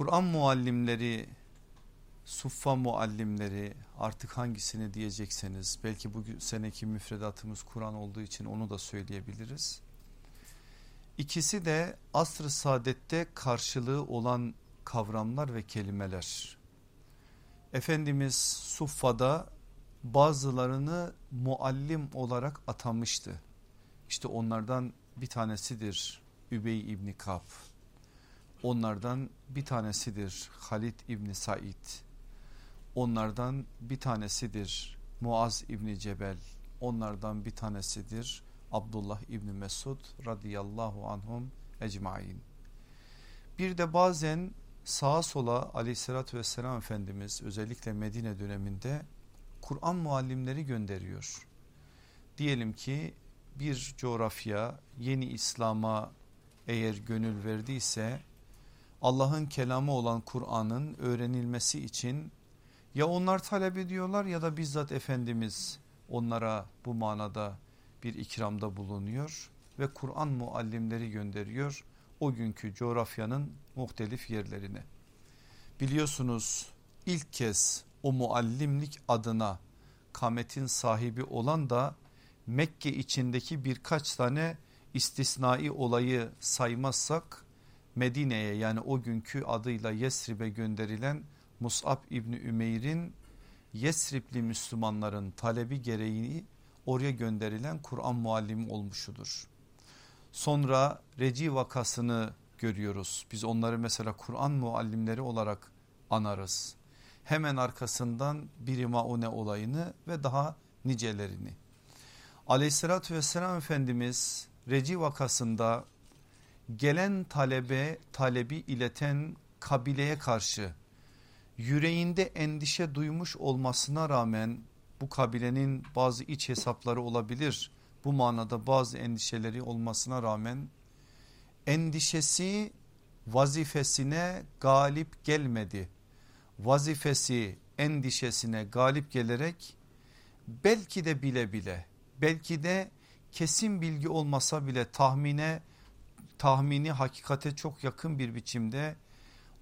Kur'an muallimleri, suffa muallimleri artık hangisini diyecekseniz belki bu seneki müfredatımız Kur'an olduğu için onu da söyleyebiliriz. İkisi de asr-ı saadette karşılığı olan kavramlar ve kelimeler. Efendimiz Suffa'da bazılarını muallim olarak atamıştı. İşte onlardan bir tanesidir Übey İbni Kab. Onlardan bir tanesidir Halid İbni Said. Onlardan bir tanesidir Muaz İbni Cebel. Onlardan bir tanesidir Abdullah İbni Mesud radıyallahu anhum ecmain. Bir de bazen sağa sola aleyhissalatü vesselam Efendimiz özellikle Medine döneminde Kur'an muallimleri gönderiyor. Diyelim ki bir coğrafya yeni İslam'a eğer gönül verdiyse Allah'ın kelamı olan Kur'an'ın öğrenilmesi için ya onlar talep ediyorlar ya da bizzat Efendimiz onlara bu manada bir ikramda bulunuyor ve Kur'an muallimleri gönderiyor o günkü coğrafyanın muhtelif yerlerine. Biliyorsunuz ilk kez o muallimlik adına kametin sahibi olan da Mekke içindeki birkaç tane istisnai olayı saymazsak Medine'ye yani o günkü adıyla Yesrib'e gönderilen Mus'ab İbni Ümeyr'in Yesribli Müslümanların talebi gereği oraya gönderilen Kur'an muallimi olmuşudur. Sonra Reci vakasını görüyoruz. Biz onları mesela Kur'an muallimleri olarak anarız. Hemen arkasından biri maune olayını ve daha nicelerini. Aleyhissalatü vesselam Efendimiz Reci vakasında gelen talebe talebi ileten kabileye karşı yüreğinde endişe duymuş olmasına rağmen bu kabilenin bazı iç hesapları olabilir. Bu manada bazı endişeleri olmasına rağmen endişesi vazifesine galip gelmedi. Vazifesi endişesine galip gelerek belki de bile bile belki de kesin bilgi olmasa bile tahmine tahmini hakikate çok yakın bir biçimde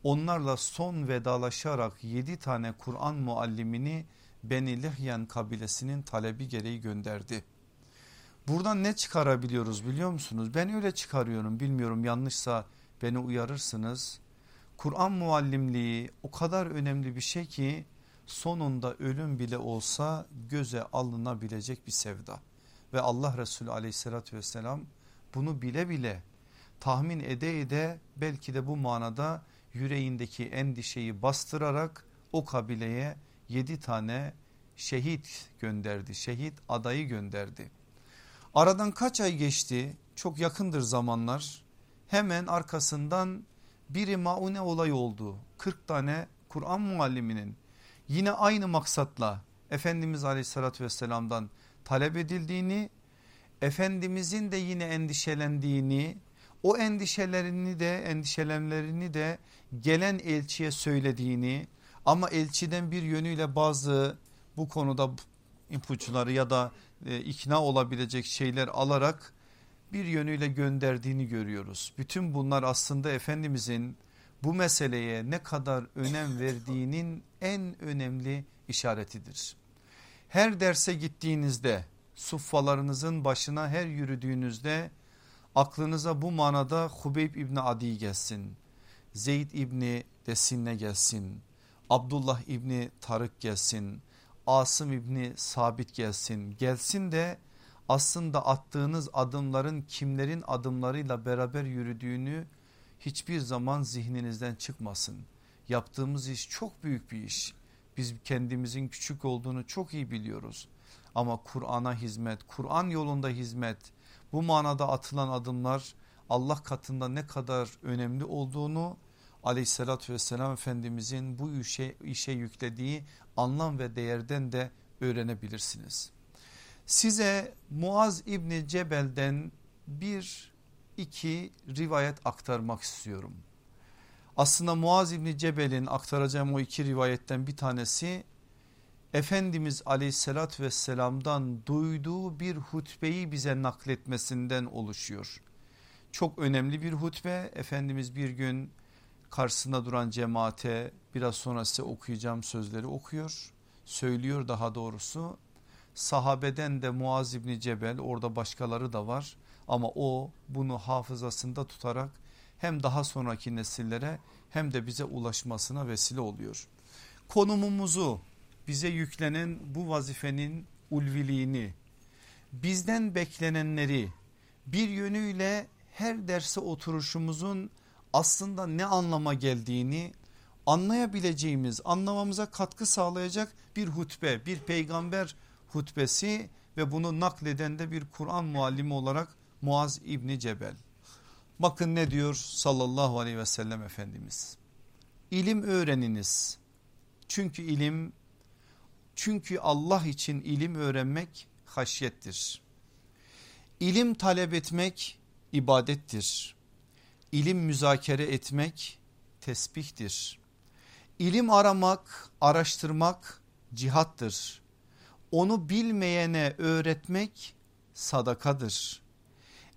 onlarla son vedalaşarak yedi tane Kur'an muallimini Beni Lihyen kabilesinin talebi gereği gönderdi. Buradan ne çıkarabiliyoruz biliyor musunuz? Ben öyle çıkarıyorum bilmiyorum yanlışsa beni uyarırsınız. Kur'an muallimliği o kadar önemli bir şey ki sonunda ölüm bile olsa göze alınabilecek bir sevda. Ve Allah Resulü aleyhissalatü vesselam bunu bile bile tahmin ede ede belki de bu manada yüreğindeki endişeyi bastırarak o kabileye yedi tane şehit gönderdi. Şehit adayı gönderdi. Aradan kaç ay geçti? Çok yakındır zamanlar. Hemen arkasından biri maune olay oldu. 40 tane Kur'an mualliminin yine aynı maksatla Efendimiz aleyhissalatü vesselamdan talep edildiğini, Efendimizin de yine endişelendiğini, o endişelerini de endişelenlerini de gelen elçiye söylediğini ama elçiden bir yönüyle bazı bu konuda ipuçları ya da e, ikna olabilecek şeyler alarak bir yönüyle gönderdiğini görüyoruz. Bütün bunlar aslında Efendimizin bu meseleye ne kadar önem verdiğinin en önemli işaretidir. Her derse gittiğinizde suffalarınızın başına her yürüdüğünüzde aklınıza bu manada Hubeyb İbni Adi gelsin. Zeyd İbni Desinne gelsin. Abdullah İbni Tarık gelsin. Asım İbni Sabit gelsin. Gelsin de aslında attığınız adımların kimlerin adımlarıyla beraber yürüdüğünü hiçbir zaman zihninizden çıkmasın. Yaptığımız iş çok büyük bir iş. Biz kendimizin küçük olduğunu çok iyi biliyoruz. Ama Kur'an'a hizmet, Kur'an yolunda hizmet bu manada atılan adımlar Allah katında ne kadar önemli olduğunu aleyhissalatü vesselam Efendimizin bu işe, işe yüklediği anlam ve değerden de öğrenebilirsiniz. Size Muaz İbni Cebel'den bir iki rivayet aktarmak istiyorum. Aslında Muaz İbni Cebel'in aktaracağım o iki rivayetten bir tanesi Efendimiz aleyhissalatü vesselamdan duyduğu bir hutbeyi bize nakletmesinden oluşuyor. Çok önemli bir hutbe Efendimiz bir gün karşısında duran cemaate biraz sonra size okuyacağım sözleri okuyor. Söylüyor daha doğrusu. Sahabeden de Muaz İbni Cebel orada başkaları da var. Ama o bunu hafızasında tutarak hem daha sonraki nesillere hem de bize ulaşmasına vesile oluyor. Konumumuzu bize yüklenen bu vazifenin ulviliğini bizden beklenenleri bir yönüyle her derse oturuşumuzun aslında ne anlama geldiğini anlayabileceğimiz anlamamıza katkı sağlayacak bir hutbe bir peygamber hutbesi ve bunu nakleden de bir Kur'an muallimi olarak Muaz İbni Cebel. Bakın ne diyor sallallahu aleyhi ve sellem Efendimiz. İlim öğreniniz. Çünkü ilim çünkü Allah için ilim öğrenmek haşyettir. İlim talep etmek ibadettir. İlim müzakere etmek tesbihtir. İlim aramak, araştırmak cihattır. Onu bilmeyene öğretmek sadakadır.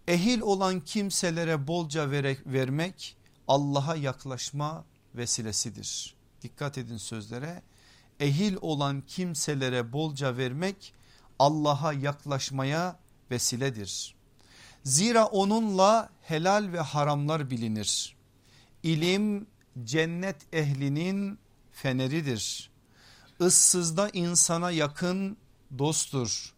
Ehil olan kimselere bolca vermek Allah'a yaklaşma vesilesidir. Dikkat edin sözlere. Ehil olan kimselere bolca vermek Allah'a yaklaşmaya vesiledir. Zira onunla helal ve haramlar bilinir. İlim cennet ehlinin feneridir. Issızda insana yakın dosttur.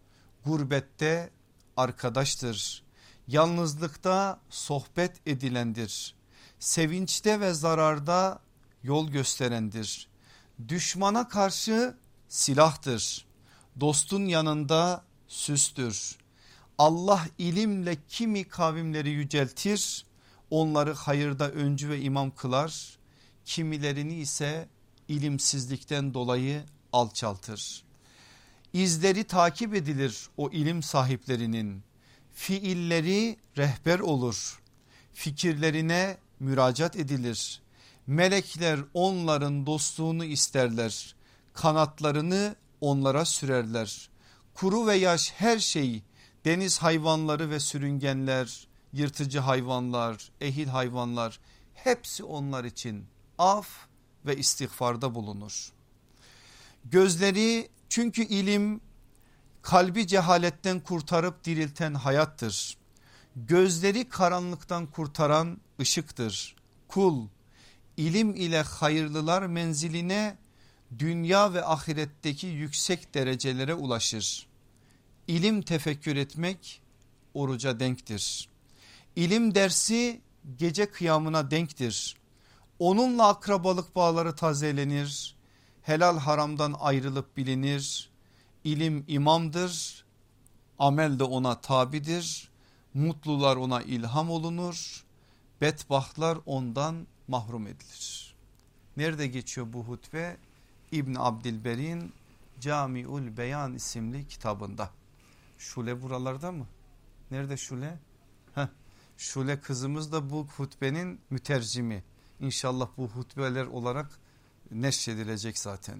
Gurbette arkadaştır. Yalnızlıkta sohbet edilendir. Sevinçte ve zararda yol gösterendir. Düşmana karşı silahtır. Dostun yanında süstür. Allah ilimle kimi kavimleri yüceltir, onları hayırda öncü ve imam kılar, kimilerini ise ilimsizlikten dolayı alçaltır. İzleri takip edilir o ilim sahiplerinin, fiilleri rehber olur, fikirlerine müracaat edilir. Melekler onların dostluğunu isterler, kanatlarını onlara sürerler. Kuru ve yaş her şey deniz hayvanları ve sürüngenler, yırtıcı hayvanlar, ehil hayvanlar hepsi onlar için af ve istiğfarda bulunur. Gözleri çünkü ilim kalbi cehaletten kurtarıp dirilten hayattır. Gözleri karanlıktan kurtaran ışıktır. Kul ilim ile hayırlılar menziline dünya ve ahiretteki yüksek derecelere ulaşır. İlim tefekkür etmek oruca denktir. İlim dersi gece kıyamına denktir. Onunla akrabalık bağları tazelenir. Helal haramdan ayrılıp bilinir. İlim imamdır. Amel de ona tabidir. Mutlular ona ilham olunur. Bedbahtlar ondan mahrum edilir. Nerede geçiyor bu hutbe? İbn Abdilber'in Camiul Beyan isimli kitabında. Şule buralarda mı? Nerede Şule? Heh, Şule kızımız da bu hutbenin mütercimi. İnşallah bu hutbeler olarak neşredilecek zaten.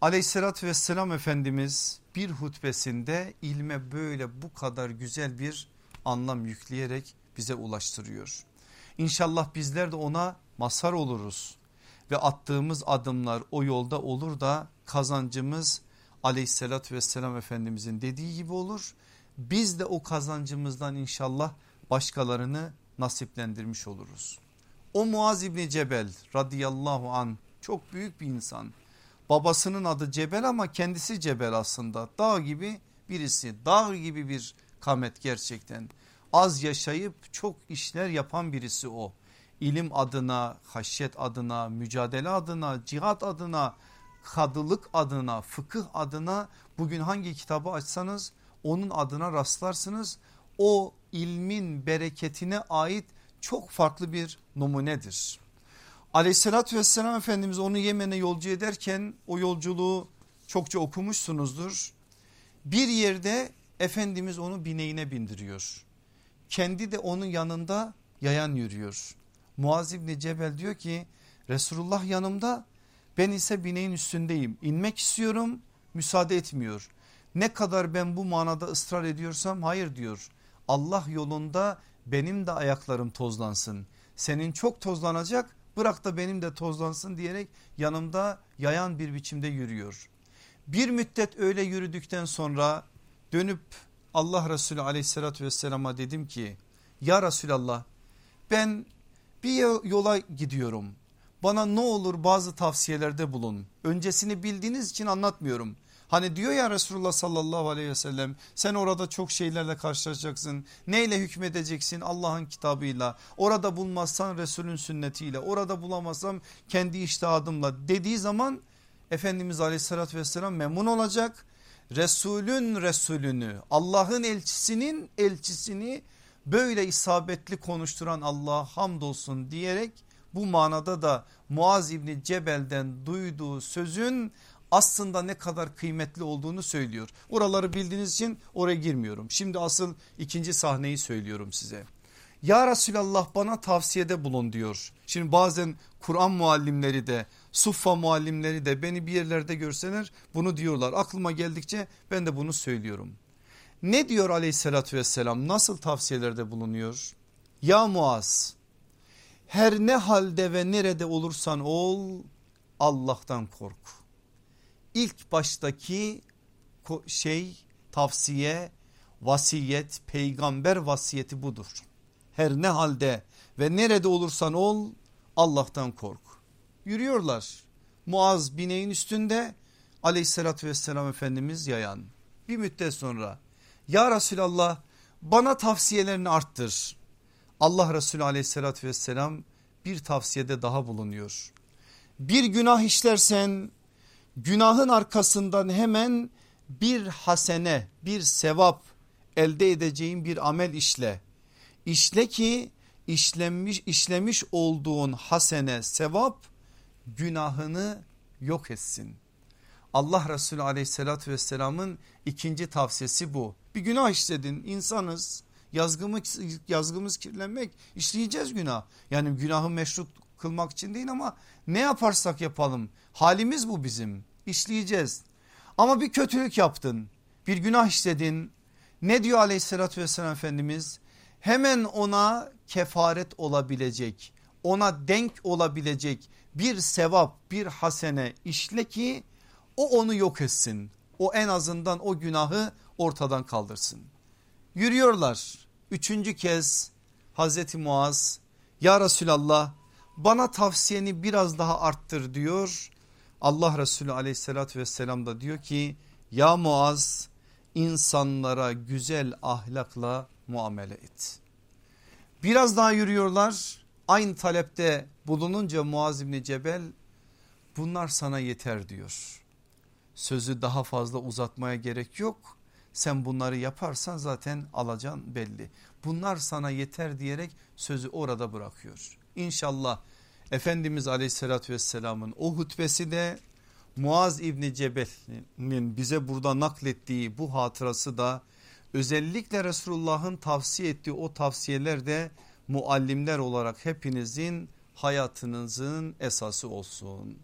Aleyhissalatü vesselam Efendimiz bir hutbesinde ilme böyle bu kadar güzel bir anlam yükleyerek bize ulaştırıyor. İnşallah bizler de ona mazhar oluruz ve attığımız adımlar o yolda olur da kazancımız aleyhissalatü vesselam efendimizin dediği gibi olur. Biz de o kazancımızdan inşallah başkalarını nasiplendirmiş oluruz. O Muaz İbni Cebel radıyallahu an çok büyük bir insan. Babasının adı Cebel ama kendisi Cebel aslında dağ gibi birisi dağ gibi bir kamet gerçekten. Az yaşayıp çok işler yapan birisi o. İlim adına, haşyet adına, mücadele adına, cihat adına, kadılık adına, fıkıh adına bugün hangi kitabı açsanız onun adına rastlarsınız. O ilmin bereketine ait çok farklı bir numunedir. Aleyhissalatü vesselam Efendimiz onu Yemen'e yolcu ederken o yolculuğu çokça okumuşsunuzdur. Bir yerde Efendimiz onu bineğine bindiriyor. Kendi de onun yanında yayan yürüyor. Muaz İbni Cebel diyor ki Resulullah yanımda ben ise bineğin üstündeyim. İnmek istiyorum müsaade etmiyor. Ne kadar ben bu manada ısrar ediyorsam hayır diyor. Allah yolunda benim de ayaklarım tozlansın. Senin çok tozlanacak bırak da benim de tozlansın diyerek yanımda yayan bir biçimde yürüyor. Bir müddet öyle yürüdükten sonra dönüp Allah Resulü aleyhissalatü vesselama dedim ki ya Resulallah ben bir yola gidiyorum bana ne olur bazı tavsiyelerde bulun. Öncesini bildiğiniz için anlatmıyorum. Hani diyor ya Resulullah sallallahu aleyhi ve sellem sen orada çok şeylerle karşılaşacaksın. Neyle hükmedeceksin Allah'ın kitabıyla. Orada bulmazsan Resulün sünnetiyle orada bulamazsam kendi iştihadımla dediği zaman Efendimiz aleyhissalatü vesselam memnun olacak. Resulün Resulünü Allah'ın elçisinin elçisini böyle isabetli konuşturan Allah'a hamdolsun diyerek bu manada da Muaz İbni Cebel'den duyduğu sözün aslında ne kadar kıymetli olduğunu söylüyor. Oraları bildiğiniz için oraya girmiyorum. Şimdi asıl ikinci sahneyi söylüyorum size. Ya Resulallah bana tavsiyede bulun diyor. Şimdi bazen Kur'an muallimleri de suffa muallimleri de beni bir yerlerde görseler bunu diyorlar. Aklıma geldikçe ben de bunu söylüyorum. Ne diyor aleyhissalatü vesselam nasıl tavsiyelerde bulunuyor? Ya Muaz her ne halde ve nerede olursan ol Allah'tan kork. İlk baştaki şey tavsiye vasiyet peygamber vasiyeti budur. Her ne halde ve nerede olursan ol Allah'tan kork. Yürüyorlar. Muaz bineğin üstünde aleyhissalatü vesselam Efendimiz yayan. Bir müddet sonra ya Resulallah bana tavsiyelerini arttır. Allah Resulü aleyhissalatü vesselam bir tavsiyede daha bulunuyor. Bir günah işlersen günahın arkasından hemen bir hasene bir sevap elde edeceğin bir amel işle. İşle ki işlenmiş, işlemiş olduğun hasene sevap günahını yok etsin. Allah Resulü aleyhissalatü vesselamın ikinci tavsiyesi bu. Bir günah işledin insanız yazgımız, yazgımız kirlenmek işleyeceğiz günah. Yani günahı meşrut kılmak için değil ama ne yaparsak yapalım halimiz bu bizim işleyeceğiz. Ama bir kötülük yaptın bir günah işledin ne diyor aleyhissalatü vesselam Efendimiz hemen ona kefaret olabilecek ona denk olabilecek bir sevap bir hasene işle ki o onu yok etsin. O en azından o günahı ortadan kaldırsın. Yürüyorlar üçüncü kez Hazreti Muaz ya Resulallah bana tavsiyeni biraz daha arttır diyor. Allah Resulü aleyhissalatü vesselam da diyor ki ya Muaz insanlara güzel ahlakla muamele et. Biraz daha yürüyorlar aynı talepte bulununca Muaz İbni Cebel bunlar sana yeter diyor. Sözü daha fazla uzatmaya gerek yok sen bunları yaparsan zaten alacağın belli. Bunlar sana yeter diyerek sözü orada bırakıyor. İnşallah Efendimiz aleyhissalatü vesselamın o hutbesi de Muaz İbni Cebel'in bize burada naklettiği bu hatırası da özellikle Resulullah'ın tavsiye ettiği o tavsiyeler de muallimler olarak hepinizin hayatınızın esası olsun.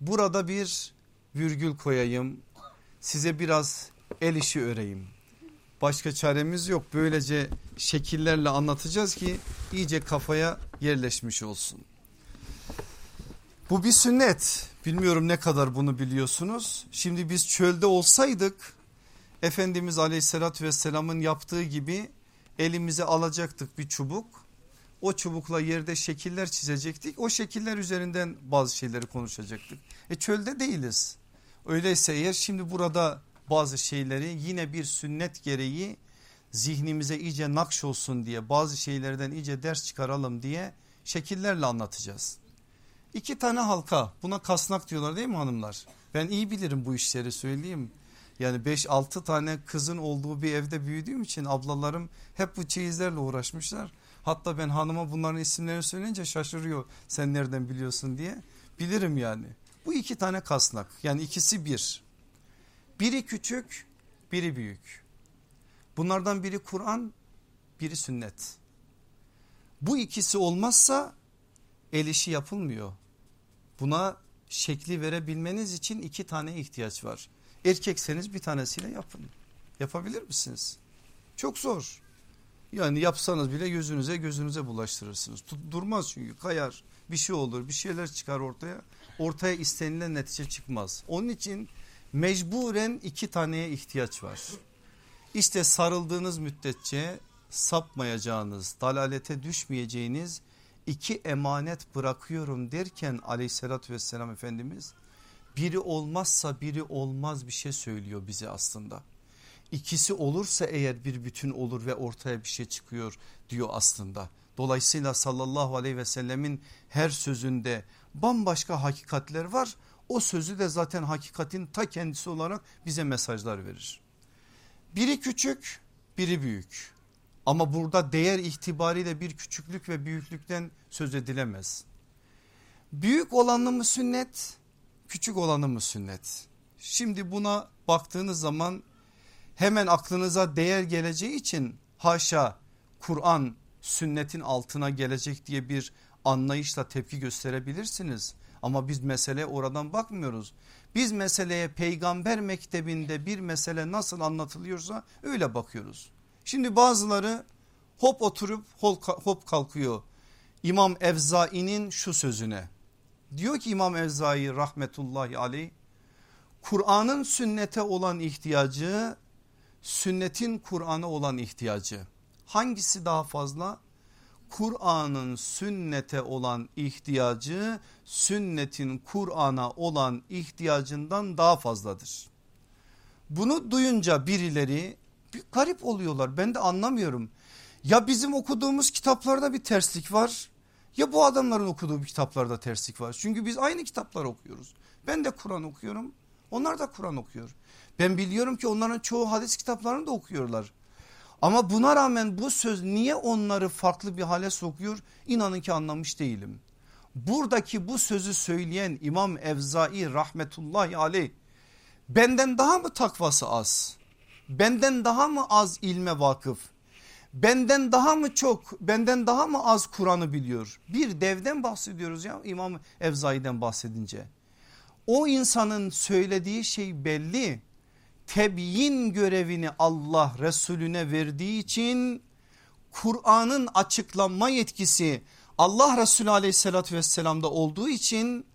Burada bir virgül koyayım size biraz el işi öreyim. Başka çaremiz yok böylece şekillerle anlatacağız ki iyice kafaya yerleşmiş olsun. Bu bir sünnet bilmiyorum ne kadar bunu biliyorsunuz. Şimdi biz çölde olsaydık Efendimiz aleyhissalatü vesselamın yaptığı gibi elimize alacaktık bir çubuk. O çubukla yerde şekiller çizecektik. O şekiller üzerinden bazı şeyleri konuşacaktık. E çölde değiliz. Öyleyse eğer şimdi burada bazı şeyleri yine bir sünnet gereği zihnimize iyice nakş olsun diye bazı şeylerden iyice ders çıkaralım diye şekillerle anlatacağız. İki tane halka buna kasnak diyorlar değil mi hanımlar? Ben iyi bilirim bu işleri söyleyeyim. Yani 5-6 tane kızın olduğu bir evde büyüdüğüm için ablalarım hep bu çeyizlerle uğraşmışlar. Hatta ben hanıma bunların isimlerini söyleyince şaşırıyor sen nereden biliyorsun diye. Bilirim yani. Bu iki tane kasnak yani ikisi bir. Biri küçük biri büyük. Bunlardan biri Kur'an biri sünnet. Bu ikisi olmazsa el işi yapılmıyor. Buna şekli verebilmeniz için iki tane ihtiyaç var. Erkekseniz bir tanesiyle yapın. Yapabilir misiniz? Çok zor. Yani yapsanız bile gözünüze gözünüze bulaştırırsınız. Durmaz çünkü kayar bir şey olur bir şeyler çıkar ortaya. Ortaya istenilen netice çıkmaz. Onun için mecburen iki taneye ihtiyaç var. İşte sarıldığınız müddetçe sapmayacağınız, dalalete düşmeyeceğiniz iki emanet bırakıyorum derken aleyhissalatü vesselam Efendimiz biri olmazsa biri olmaz bir şey söylüyor bize aslında. İkisi olursa eğer bir bütün olur ve ortaya bir şey çıkıyor diyor aslında. Dolayısıyla sallallahu aleyhi ve sellemin her sözünde bambaşka hakikatler var. O sözü de zaten hakikatin ta kendisi olarak bize mesajlar verir. Biri küçük biri büyük ama burada değer itibariyle bir küçüklük ve büyüklükten söz edilemez. Büyük olanı mı sünnet küçük olanı mı sünnet? Şimdi buna baktığınız zaman hemen aklınıza değer geleceği için haşa Kur'an sünnetin altına gelecek diye bir anlayışla tepki gösterebilirsiniz. Ama biz mesele oradan bakmıyoruz. Biz meseleye peygamber mektebinde bir mesele nasıl anlatılıyorsa öyle bakıyoruz. Şimdi bazıları hop oturup hop kalkıyor. İmam Evzai'nin şu sözüne. Diyor ki İmam Evzai rahmetullahi aleyh Kur'an'ın sünnete olan ihtiyacı sünnetin Kur'an'a olan ihtiyacı hangisi daha fazla? Kur'an'ın sünnete olan ihtiyacı sünnetin Kur'an'a olan ihtiyacından daha fazladır. Bunu duyunca birileri bir garip oluyorlar ben de anlamıyorum. Ya bizim okuduğumuz kitaplarda bir terslik var ya bu adamların okuduğu kitaplarda terslik var. Çünkü biz aynı kitaplar okuyoruz. Ben de Kur'an okuyorum onlar da Kur'an okuyor. Ben biliyorum ki onların çoğu hadis kitaplarını da okuyorlar. Ama buna rağmen bu söz niye onları farklı bir hale sokuyor? İnanın ki anlamış değilim. Buradaki bu sözü söyleyen İmam Evzai rahmetullahi aleyh benden daha mı takvası az? Benden daha mı az ilme vakıf? Benden daha mı çok benden daha mı az Kur'an'ı biliyor? Bir devden bahsediyoruz ya İmam Evzai'den bahsedince. O insanın söylediği şey belli tebyin görevini Allah Resulüne verdiği için Kur'an'ın açıklanma yetkisi Allah Resulü aleyhissalatü vesselamda olduğu için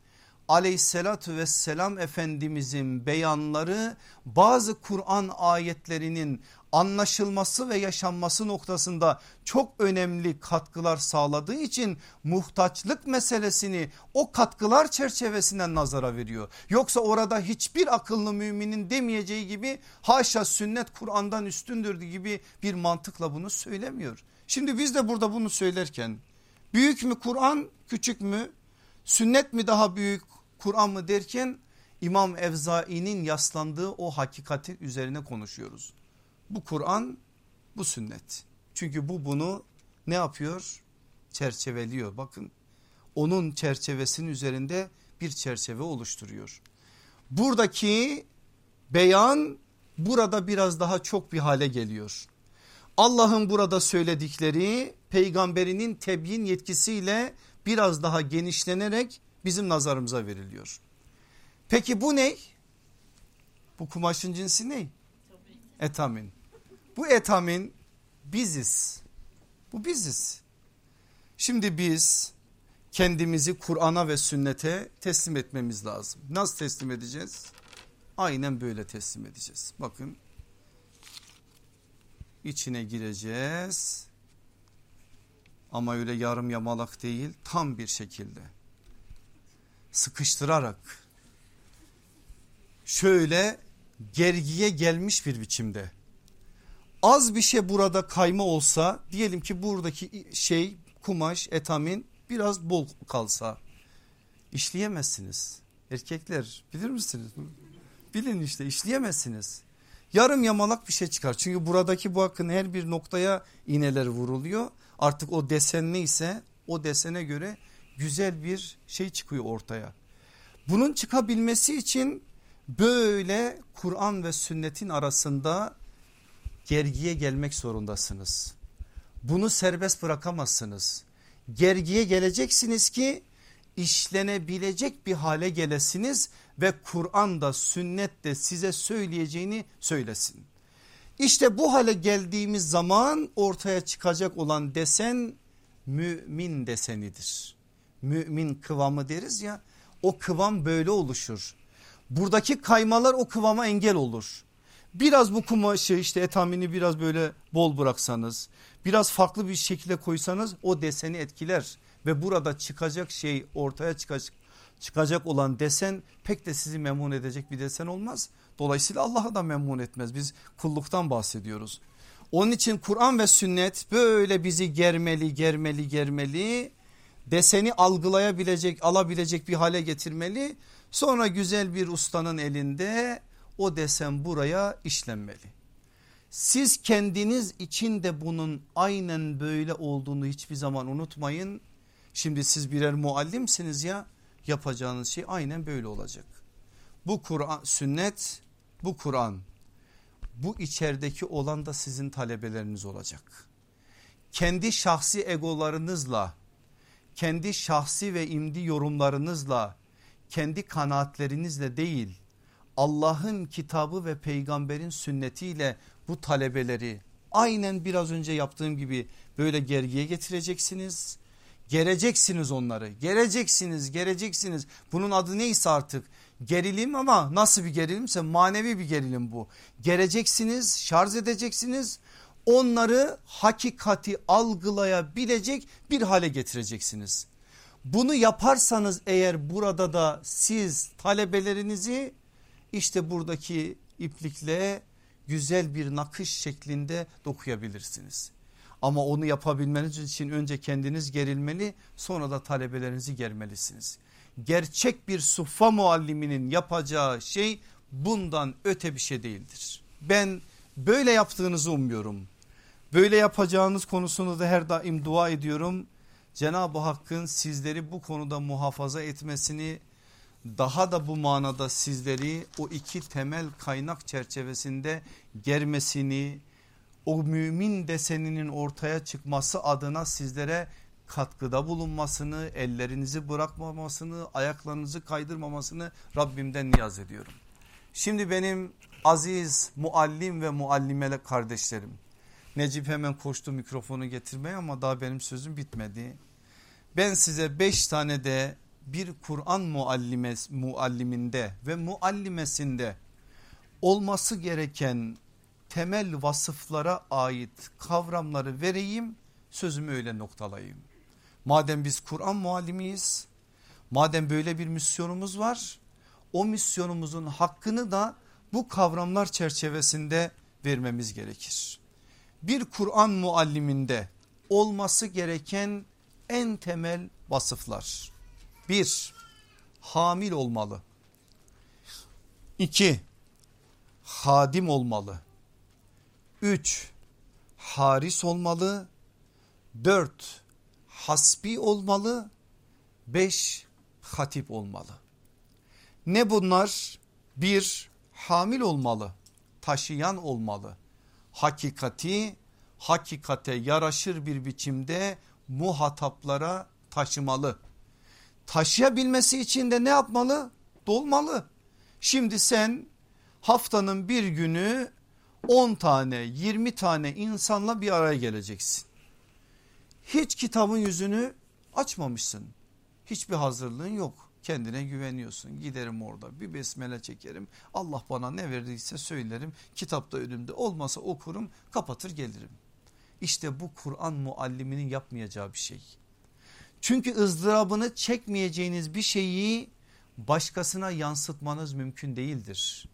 aleyhissalatü vesselam efendimizin beyanları bazı Kur'an ayetlerinin anlaşılması ve yaşanması noktasında çok önemli katkılar sağladığı için muhtaçlık meselesini o katkılar çerçevesinden nazara veriyor. Yoksa orada hiçbir akıllı müminin demeyeceği gibi haşa sünnet Kur'an'dan üstündür gibi bir mantıkla bunu söylemiyor. Şimdi biz de burada bunu söylerken büyük mü Kur'an küçük mü sünnet mi daha büyük Kur'an mı derken İmam Evzai'nin yaslandığı o hakikati üzerine konuşuyoruz. Bu Kur'an bu sünnet. Çünkü bu bunu ne yapıyor? Çerçeveliyor bakın. Onun çerçevesinin üzerinde bir çerçeve oluşturuyor. Buradaki beyan burada biraz daha çok bir hale geliyor. Allah'ın burada söyledikleri peygamberinin tebyin yetkisiyle biraz daha genişlenerek bizim nazarımıza veriliyor. Peki bu ne? Bu kumaşın cinsi ne? Etamin. Bu etamin biziz. Bu biziz. Şimdi biz kendimizi Kur'an'a ve sünnete teslim etmemiz lazım. Nasıl teslim edeceğiz? Aynen böyle teslim edeceğiz. Bakın içine gireceğiz. Ama öyle yarım yamalak değil tam bir şekilde. Sıkıştırarak şöyle gergiye gelmiş bir biçimde az bir şey burada kayma olsa diyelim ki buradaki şey kumaş etamin biraz bol kalsa işleyemezsiniz. Erkekler bilir misiniz? Bilin işte işleyemezsiniz. Yarım yamalak bir şey çıkar. Çünkü buradaki bu akın her bir noktaya iğneler vuruluyor. Artık o desen neyse o desene göre güzel bir şey çıkıyor ortaya. Bunun çıkabilmesi için böyle Kur'an ve sünnetin arasında gergiye gelmek zorundasınız. Bunu serbest bırakamazsınız. Gergiye geleceksiniz ki işlenebilecek bir hale gelesiniz ve Kur'an da sünnet de size söyleyeceğini söylesin. İşte bu hale geldiğimiz zaman ortaya çıkacak olan desen mümin desenidir. Mümin kıvamı deriz ya o kıvam böyle oluşur. Buradaki kaymalar o kıvama engel olur. Biraz bu kumaşı işte etamini biraz böyle bol bıraksanız biraz farklı bir şekilde koysanız o deseni etkiler. Ve burada çıkacak şey ortaya çıkacak, çıkacak olan desen pek de sizi memnun edecek bir desen olmaz. Dolayısıyla Allah'a da memnun etmez biz kulluktan bahsediyoruz. Onun için Kur'an ve sünnet böyle bizi germeli germeli germeli deseni algılayabilecek alabilecek bir hale getirmeli. Sonra güzel bir ustanın elinde o desen buraya işlenmeli. Siz kendiniz için de bunun aynen böyle olduğunu hiçbir zaman unutmayın. Şimdi siz birer muallimsiniz ya yapacağınız şey aynen böyle olacak. Bu Kur'an sünnet bu Kur'an bu içerideki olan da sizin talebeleriniz olacak. Kendi şahsi egolarınızla kendi şahsi ve imdi yorumlarınızla kendi kanaatlerinizle değil Allah'ın kitabı ve peygamberin sünnetiyle bu talebeleri aynen biraz önce yaptığım gibi böyle gergiye getireceksiniz. Gereceksiniz onları gereceksiniz gereceksiniz bunun adı neyse artık gerilim ama nasıl bir gerilimse manevi bir gerilim bu. Gereceksiniz şarj edeceksiniz onları hakikati algılayabilecek bir hale getireceksiniz. Bunu yaparsanız eğer burada da siz talebelerinizi işte buradaki iplikle güzel bir nakış şeklinde dokuyabilirsiniz. Ama onu yapabilmeniz için önce kendiniz gerilmeli sonra da talebelerinizi germelisiniz. Gerçek bir suffa mualliminin yapacağı şey bundan öte bir şey değildir. Ben böyle yaptığınızı umuyorum. Böyle yapacağınız konusunda da her daim dua ediyorum. Cenab-ı Hakk'ın sizleri bu konuda muhafaza etmesini daha da bu manada sizleri o iki temel kaynak çerçevesinde germesini o mümin deseninin ortaya çıkması adına sizlere katkıda bulunmasını ellerinizi bırakmamasını ayaklarınızı kaydırmamasını Rabbimden niyaz ediyorum. Şimdi benim aziz muallim ve muallimele kardeşlerim Necip hemen koştu mikrofonu getirmeye ama daha benim sözüm bitmedi. Ben size beş tane de bir Kur'an mualliminde ve muallimesinde olması gereken temel vasıflara ait kavramları vereyim sözümü öyle noktalayayım. Madem biz Kur'an muallimiyiz madem böyle bir misyonumuz var o misyonumuzun hakkını da bu kavramlar çerçevesinde vermemiz gerekir. Bir Kur'an mualliminde olması gereken en temel vasıflar. Bir, hamil olmalı. İki, hadim olmalı. Üç, haris olmalı. Dört, hasbi olmalı. Beş, hatip olmalı. Ne bunlar? Bir, hamil olmalı, taşıyan olmalı. Hakikati hakikate yaraşır bir biçimde muhataplara taşımalı. Taşıyabilmesi için de ne yapmalı? Dolmalı. Şimdi sen haftanın bir günü 10 tane 20 tane insanla bir araya geleceksin. Hiç kitabın yüzünü açmamışsın. Hiçbir hazırlığın yok. Kendine güveniyorsun. Giderim orada bir besmele çekerim. Allah bana ne verdiyse söylerim. Kitapta önümde olmasa okurum kapatır gelirim. İşte bu Kur'an mualliminin yapmayacağı bir şey. Çünkü ızdırabını çekmeyeceğiniz bir şeyi başkasına yansıtmanız mümkün değildir.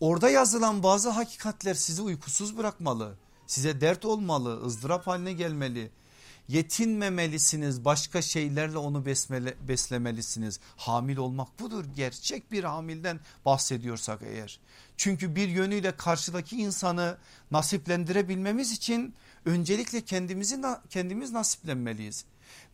Orada yazılan bazı hakikatler sizi uykusuz bırakmalı. Size dert olmalı, ızdırap haline gelmeli. Yetinmemelisiniz başka şeylerle onu besmele, beslemelisiniz. Hamil olmak budur gerçek bir hamilden bahsediyorsak eğer. Çünkü bir yönüyle karşıdaki insanı nasiplendirebilmemiz için öncelikle kendimizi kendimiz nasiplenmeliyiz.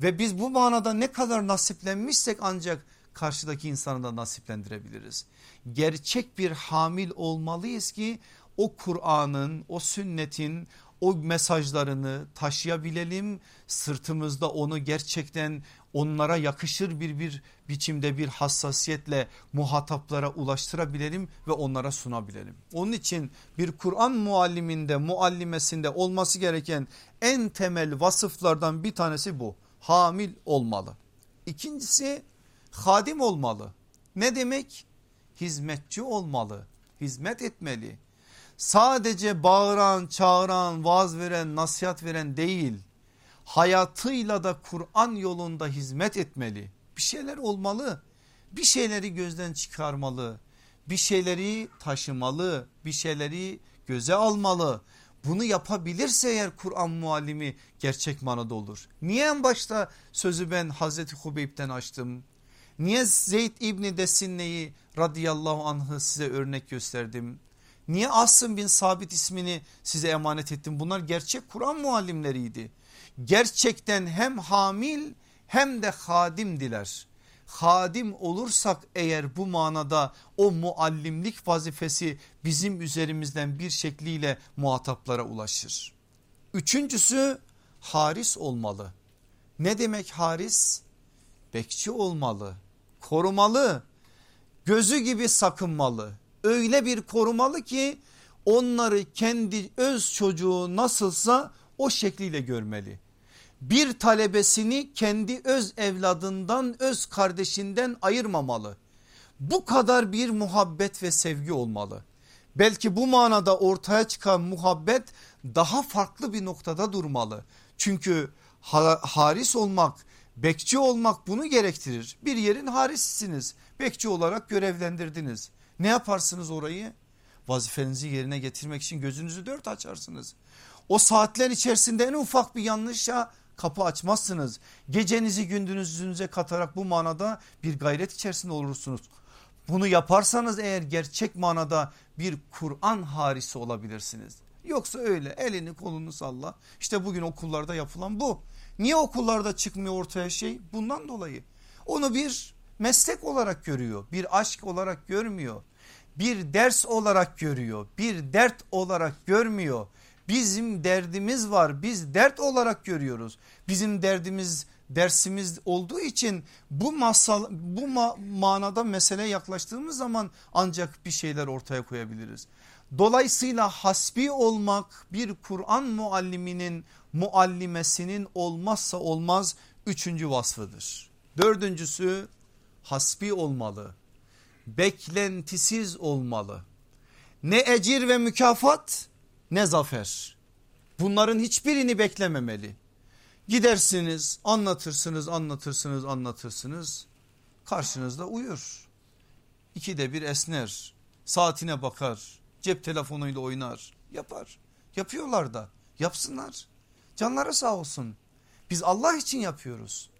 Ve biz bu manada ne kadar nasiplenmişsek ancak karşıdaki insanı da nasiplendirebiliriz. Gerçek bir hamil olmalıyız ki o Kur'an'ın o sünnetin o mesajlarını taşıyabilelim sırtımızda onu gerçekten onlara yakışır bir bir biçimde bir hassasiyetle muhataplara ulaştırabilelim ve onlara sunabilelim. Onun için bir Kur'an mualliminde muallimesinde olması gereken en temel vasıflardan bir tanesi bu. Hamil olmalı. İkincisi hadim olmalı. Ne demek? Hizmetçi olmalı. Hizmet etmeli. Sadece bağıran, çağıran, vaaz veren, nasihat veren değil hayatıyla da Kur'an yolunda hizmet etmeli. Bir şeyler olmalı. Bir şeyleri gözden çıkarmalı. Bir şeyleri taşımalı. Bir şeyleri göze almalı. Bunu yapabilirse eğer Kur'an muallimi gerçek manada olur. Niye en başta sözü ben Hazreti Hubeyb'den açtım? Niye Zeyd İbni Desinne'yi radıyallahu anh'ı size örnek gösterdim? Niye Asım bin Sabit ismini size emanet ettim? Bunlar gerçek Kur'an muallimleriydi gerçekten hem hamil hem de hadimdiler. Hadim olursak eğer bu manada o muallimlik vazifesi bizim üzerimizden bir şekliyle muhataplara ulaşır. Üçüncüsü haris olmalı. Ne demek haris? Bekçi olmalı, korumalı, gözü gibi sakınmalı. Öyle bir korumalı ki onları kendi öz çocuğu nasılsa o şekliyle görmeli bir talebesini kendi öz evladından öz kardeşinden ayırmamalı. Bu kadar bir muhabbet ve sevgi olmalı. Belki bu manada ortaya çıkan muhabbet daha farklı bir noktada durmalı. Çünkü haris olmak, bekçi olmak bunu gerektirir. Bir yerin harisisiniz. Bekçi olarak görevlendirdiniz. Ne yaparsınız orayı? Vazifenizi yerine getirmek için gözünüzü dört açarsınız. O saatler içerisinde en ufak bir yanlışa kapı açmazsınız. Gecenizi gündüzünüze katarak bu manada bir gayret içerisinde olursunuz. Bunu yaparsanız eğer gerçek manada bir Kur'an harisi olabilirsiniz. Yoksa öyle elini kolunu salla. İşte bugün okullarda yapılan bu. Niye okullarda çıkmıyor ortaya şey? Bundan dolayı. Onu bir meslek olarak görüyor. Bir aşk olarak görmüyor. Bir ders olarak görüyor. Bir dert olarak görmüyor. Bizim derdimiz var biz dert olarak görüyoruz. Bizim derdimiz dersimiz olduğu için bu masal bu ma manada mesele yaklaştığımız zaman ancak bir şeyler ortaya koyabiliriz. Dolayısıyla hasbi olmak bir Kur'an mualliminin muallimesinin olmazsa olmaz üçüncü vasfıdır. Dördüncüsü hasbi olmalı. Beklentisiz olmalı. Ne ecir ve mükafat ne zafer. Bunların hiçbirini beklememeli. Gidersiniz anlatırsınız anlatırsınız anlatırsınız karşınızda uyur. İkide bir esner saatine bakar cep telefonuyla oynar yapar. Yapıyorlar da yapsınlar canları sağ olsun. Biz Allah için yapıyoruz.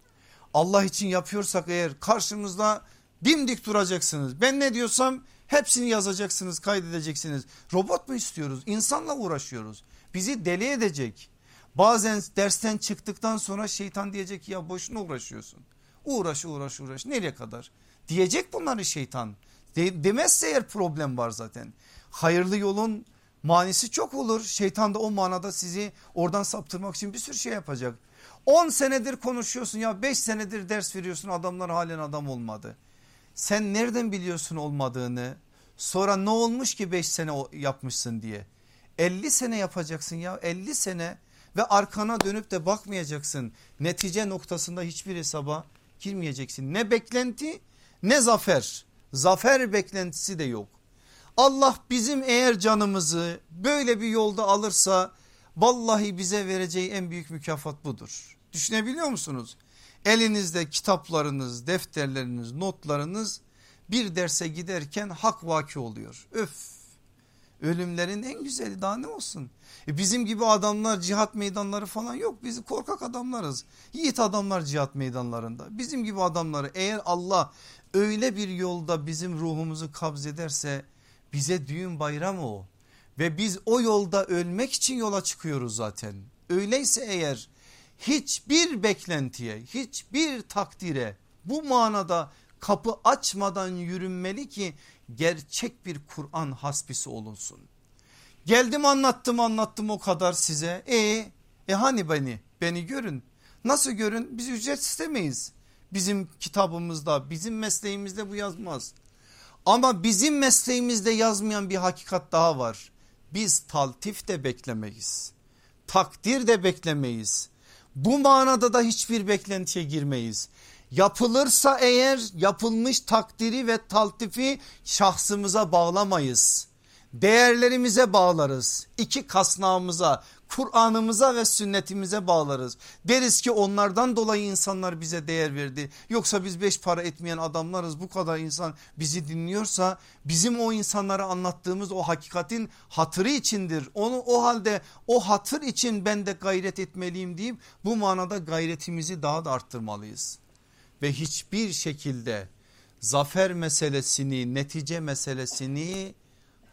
Allah için yapıyorsak eğer karşımızda dimdik duracaksınız. Ben ne diyorsam Hepsini yazacaksınız kaydedeceksiniz. Robot mu istiyoruz? İnsanla uğraşıyoruz. Bizi deli edecek. Bazen dersten çıktıktan sonra şeytan diyecek ya boşuna uğraşıyorsun. Uğraş uğraş uğraş nereye kadar? Diyecek bunları şeytan. De, demezse eğer problem var zaten. Hayırlı yolun manisi çok olur. Şeytan da o manada sizi oradan saptırmak için bir sürü şey yapacak. 10 senedir konuşuyorsun ya 5 senedir ders veriyorsun adamlar halen adam olmadı. Sen nereden biliyorsun olmadığını? Sonra ne olmuş ki 5 sene yapmışsın diye. 50 sene yapacaksın ya 50 sene ve arkana dönüp de bakmayacaksın. Netice noktasında hiçbir hesaba girmeyeceksin. Ne beklenti ne zafer. Zafer beklentisi de yok. Allah bizim eğer canımızı böyle bir yolda alırsa vallahi bize vereceği en büyük mükafat budur. Düşünebiliyor musunuz? Elinizde kitaplarınız, defterleriniz, notlarınız bir derse giderken hak vaki oluyor. Öf ölümlerin en güzeli daha ne olsun? E bizim gibi adamlar cihat meydanları falan yok. Biz korkak adamlarız. Yiğit adamlar cihat meydanlarında. Bizim gibi adamları eğer Allah öyle bir yolda bizim ruhumuzu kabz ederse bize düğün bayramı o. Ve biz o yolda ölmek için yola çıkıyoruz zaten. Öyleyse eğer hiçbir beklentiye hiçbir takdire bu manada kapı açmadan yürünmeli ki gerçek bir Kur'an hasbisi olunsun. Geldim anlattım anlattım o kadar size. E, e hani beni beni görün. Nasıl görün biz ücret istemeyiz. Bizim kitabımızda bizim mesleğimizde bu yazmaz. Ama bizim mesleğimizde yazmayan bir hakikat daha var. Biz taltif de beklemeyiz. Takdir de beklemeyiz. Bu manada da hiçbir beklentiye girmeyiz. Yapılırsa eğer yapılmış takdiri ve taltifi şahsımıza bağlamayız. Değerlerimize bağlarız. İki kasnağımıza, Kur'an'ımıza ve sünnetimize bağlarız. Deriz ki onlardan dolayı insanlar bize değer verdi. Yoksa biz beş para etmeyen adamlarız. Bu kadar insan bizi dinliyorsa bizim o insanlara anlattığımız o hakikatin hatırı içindir. Onu o halde o hatır için ben de gayret etmeliyim deyip bu manada gayretimizi daha da arttırmalıyız. Ve hiçbir şekilde zafer meselesini, netice meselesini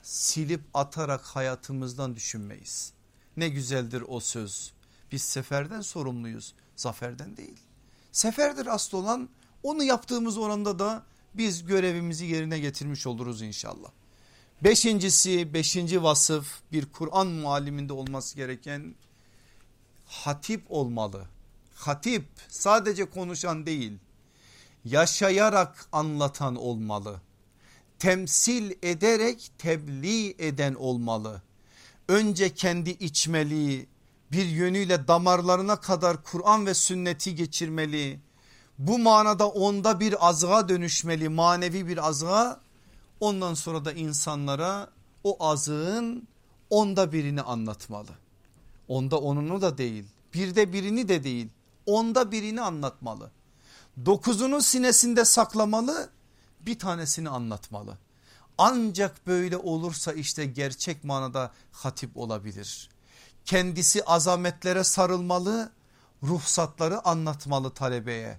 silip atarak hayatımızdan düşünmeyiz. Ne güzeldir o söz. Biz seferden sorumluyuz zaferden değil. Seferdir asıl olan onu yaptığımız oranda da biz görevimizi yerine getirmiş oluruz inşallah. Beşincisi beşinci vasıf bir Kur'an mualliminde olması gereken hatip olmalı. Hatip sadece konuşan değil yaşayarak anlatan olmalı. Temsil ederek tebliğ eden olmalı önce kendi içmeli bir yönüyle damarlarına kadar Kur'an ve sünneti geçirmeli. Bu manada onda bir azığa dönüşmeli manevi bir azığa ondan sonra da insanlara o azığın onda birini anlatmalı. Onda onunu da değil birde birini de değil onda birini anlatmalı. Dokuzunu sinesinde saklamalı bir tanesini anlatmalı. Ancak böyle olursa işte gerçek manada hatip olabilir. Kendisi azametlere sarılmalı, ruhsatları anlatmalı talebeye.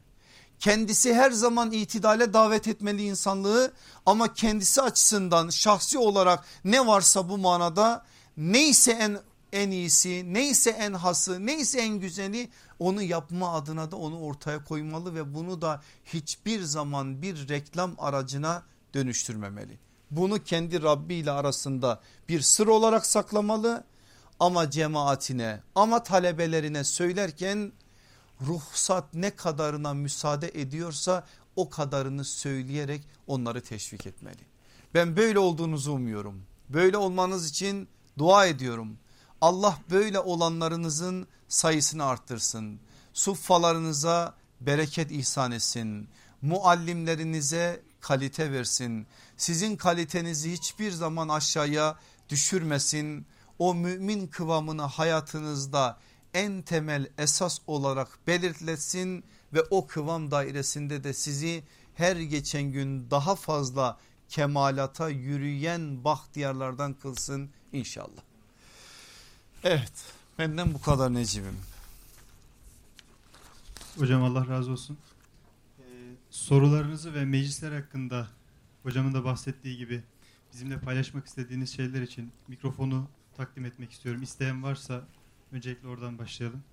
Kendisi her zaman itidale davet etmeli insanlığı ama kendisi açısından şahsi olarak ne varsa bu manada neyse en en iyisi neyse en hası neyse en güzeli onu yapma adına da onu ortaya koymalı ve bunu da hiçbir zaman bir reklam aracına dönüştürmemeli. Bunu kendi Rabbi ile arasında bir sır olarak saklamalı ama cemaatine ama talebelerine söylerken ruhsat ne kadarına müsaade ediyorsa o kadarını söyleyerek onları teşvik etmeli. Ben böyle olduğunuzu umuyorum. Böyle olmanız için dua ediyorum. Allah böyle olanlarınızın sayısını arttırsın. Suffalarınıza bereket ihsan etsin. Muallimlerinize kalite versin. Sizin kalitenizi hiçbir zaman aşağıya düşürmesin. O mümin kıvamını hayatınızda en temel esas olarak belirtlesin ve o kıvam dairesinde de sizi her geçen gün daha fazla kemalata yürüyen bahtiyarlardan kılsın inşallah. Evet benden bu kadar Necibim. Hocam Allah razı olsun. Ee, sorularınızı ve meclisler hakkında hocamın da bahsettiği gibi bizimle paylaşmak istediğiniz şeyler için mikrofonu takdim etmek istiyorum. İsteyen varsa öncelikle oradan başlayalım.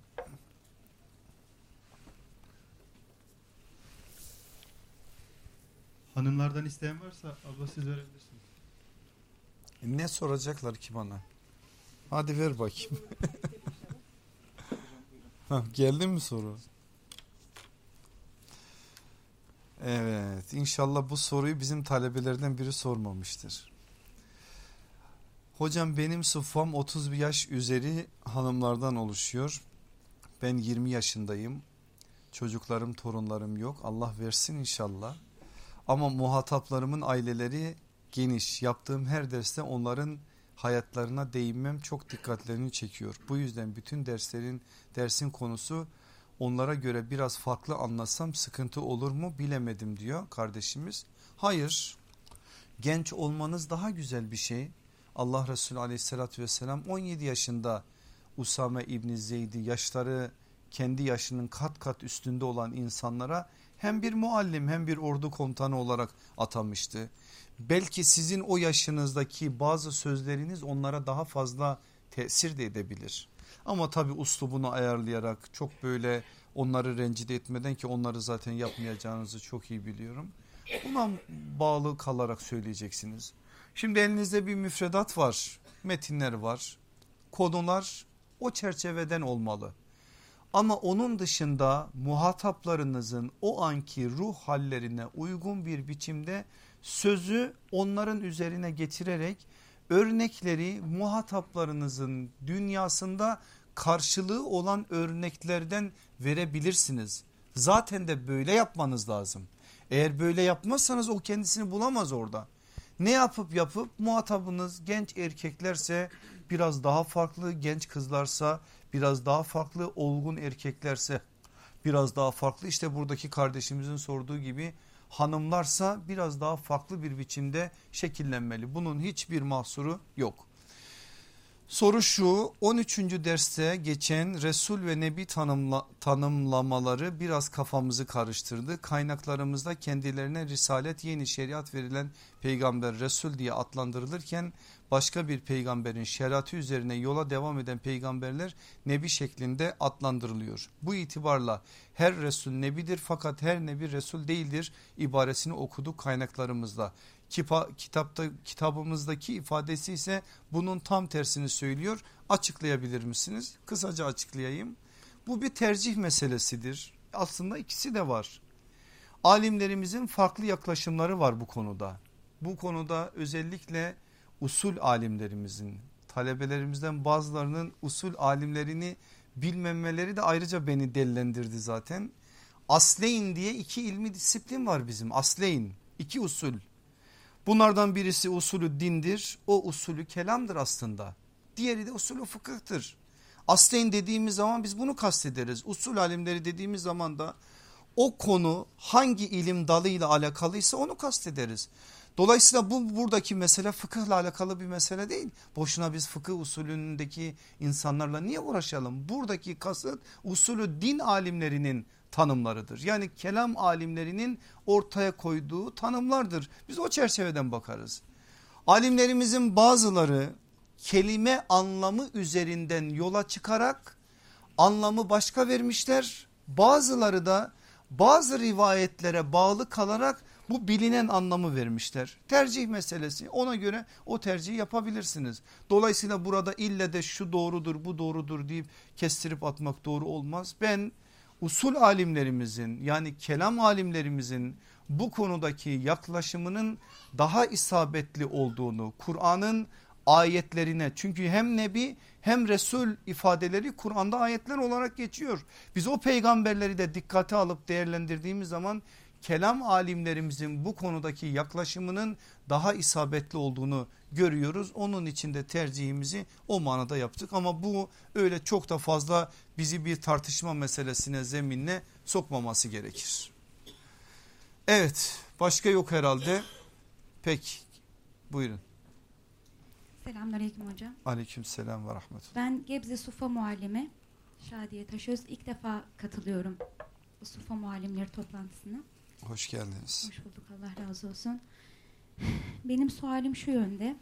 Hanımlardan isteyen varsa abla siz verebilirsiniz. Ne soracaklar ki bana? Hadi ver bakayım. ha, geldi mi soru? Evet inşallah bu soruyu bizim talebelerden biri sormamıştır. Hocam benim sıfam 30 yaş üzeri hanımlardan oluşuyor. Ben 20 yaşındayım. Çocuklarım torunlarım yok Allah versin inşallah. Ama muhataplarımın aileleri geniş. Yaptığım her derste onların hayatlarına değinmem çok dikkatlerini çekiyor. Bu yüzden bütün derslerin dersin konusu onlara göre biraz farklı anlatsam sıkıntı olur mu bilemedim diyor kardeşimiz. Hayır genç olmanız daha güzel bir şey. Allah Resulü aleyhissalatü vesselam 17 yaşında Usame İbni Zeyd'i yaşları kendi yaşının kat kat üstünde olan insanlara hem bir muallim hem bir ordu komutanı olarak atamıştı. Belki sizin o yaşınızdaki bazı sözleriniz onlara daha fazla tesir de edebilir. Ama tabi uslubunu ayarlayarak çok böyle onları rencide etmeden ki onları zaten yapmayacağınızı çok iyi biliyorum. Buna bağlı kalarak söyleyeceksiniz. Şimdi elinizde bir müfredat var, metinler var, konular o çerçeveden olmalı. Ama onun dışında muhataplarınızın o anki ruh hallerine uygun bir biçimde sözü onların üzerine getirerek örnekleri muhataplarınızın dünyasında karşılığı olan örneklerden verebilirsiniz. Zaten de böyle yapmanız lazım. Eğer böyle yapmazsanız o kendisini bulamaz orada. Ne yapıp yapıp muhatabınız genç erkeklerse biraz daha farklı, genç kızlarsa biraz daha farklı, olgun erkeklerse biraz daha farklı. İşte buradaki kardeşimizin sorduğu gibi hanımlarsa biraz daha farklı bir biçimde şekillenmeli. Bunun hiçbir mahsuru yok. Soru şu 13. derste geçen Resul ve Nebi tanımla, tanımlamaları biraz kafamızı karıştırdı. Kaynaklarımızda kendilerine risalet yeni şeriat verilen peygamber Resul diye adlandırılırken başka bir peygamberin şeriatı üzerine yola devam eden peygamberler nebi şeklinde adlandırılıyor. Bu itibarla her Resul nebidir fakat her nebi Resul değildir ibaresini okuduk kaynaklarımızda. Kipa, kitapta, kitabımızdaki ifadesi ise bunun tam tersini söylüyor. Açıklayabilir misiniz? Kısaca açıklayayım. Bu bir tercih meselesidir. Aslında ikisi de var. Alimlerimizin farklı yaklaşımları var bu konuda. Bu konuda özellikle usul alimlerimizin talebelerimizden bazılarının usul alimlerini bilmemeleri de ayrıca beni delilendirdi zaten. Asleyn diye iki ilmi disiplin var bizim asleyn iki usul. Bunlardan birisi usulü dindir o usulü kelamdır aslında. Diğeri de usulü fıkıhtır. Asleyn dediğimiz zaman biz bunu kastederiz. Usul alimleri dediğimiz zaman da o konu hangi ilim dalıyla alakalıysa onu kastederiz. Dolayısıyla bu buradaki mesele fıkıhla alakalı bir mesele değil. Boşuna biz fıkıh usulündeki insanlarla niye uğraşalım? Buradaki kasıt usulü din alimlerinin tanımlarıdır. Yani kelam alimlerinin ortaya koyduğu tanımlardır. Biz o çerçeveden bakarız. Alimlerimizin bazıları kelime anlamı üzerinden yola çıkarak anlamı başka vermişler. Bazıları da bazı rivayetlere bağlı kalarak bu bilinen anlamı vermişler. Tercih meselesi ona göre o tercihi yapabilirsiniz. Dolayısıyla burada ille de şu doğrudur bu doğrudur deyip kestirip atmak doğru olmaz. Ben usul alimlerimizin yani kelam alimlerimizin bu konudaki yaklaşımının daha isabetli olduğunu Kur'an'ın ayetlerine çünkü hem nebi hem resul ifadeleri Kur'an'da ayetler olarak geçiyor. Biz o peygamberleri de dikkate alıp değerlendirdiğimiz zaman kelam alimlerimizin bu konudaki yaklaşımının daha isabetli olduğunu görüyoruz. Onun için de tercihimizi o manada yaptık ama bu öyle çok da fazla bizi bir tartışma meselesine zeminle sokmaması gerekir. Evet başka yok herhalde. Peki buyurun. Selamünaleyküm hocam. Aleyküm selam ve rahmetullah. Ben Gebze Sufa Muallimi Şadiye Taşöz ilk defa katılıyorum Sufa Muallimleri toplantısına. Hoş geldiniz. Hoş bulduk Allah razı olsun. Benim sualim şu yönde.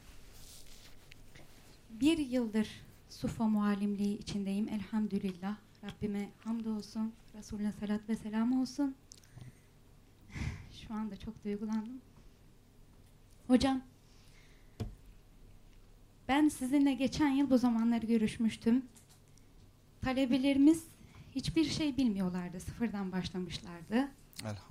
Bir yıldır Sufa muallimliği içindeyim elhamdülillah. Rabbime hamdolsun. Resulüne salat ve selam olsun. Şu anda çok duygulandım. Hocam ben sizinle geçen yıl bu zamanları görüşmüştüm. Talebelerimiz hiçbir şey bilmiyorlardı. Sıfırdan başlamışlardı.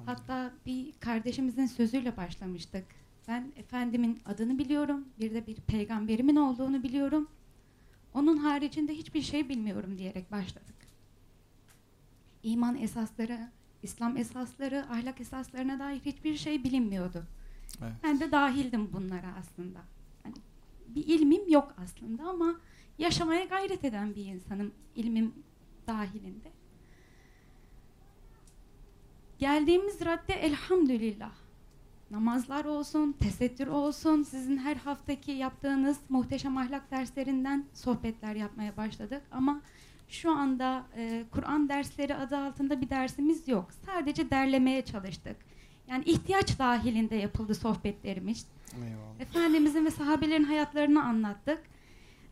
Hatta bir kardeşimizin sözüyle başlamıştık. Ben Efendimin adını biliyorum. Bir de bir peygamberimin olduğunu biliyorum. Onun haricinde hiçbir şey bilmiyorum diyerek başladık. İman esasları, İslam esasları, ahlak esaslarına dair hiçbir şey bilinmiyordu. Evet. Ben de dahildim bunlara aslında. Yani bir ilmim yok aslında ama yaşamaya gayret eden bir insanım ilmim dahilinde. Geldiğimiz radde elhamdülillah. Namazlar olsun, tesettür olsun, sizin her haftaki yaptığınız muhteşem ahlak derslerinden sohbetler yapmaya başladık. Ama şu anda e, Kur'an dersleri adı altında bir dersimiz yok. Sadece derlemeye çalıştık. Yani ihtiyaç dahilinde yapıldı sohbetlerimiz. Eyvallah. Efendimizin ve sahabelerin hayatlarını anlattık.